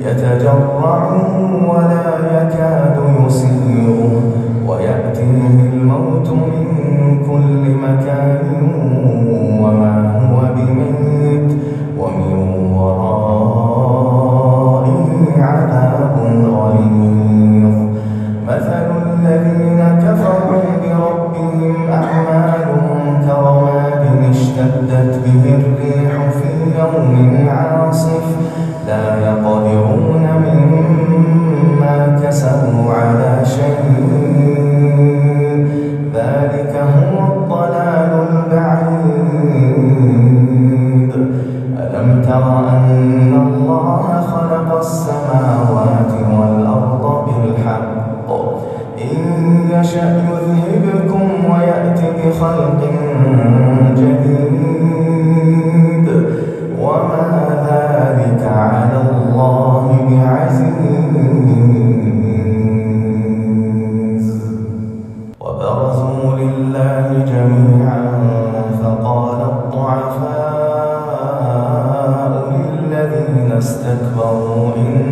يتجرعه ولا radica واستكبروا إن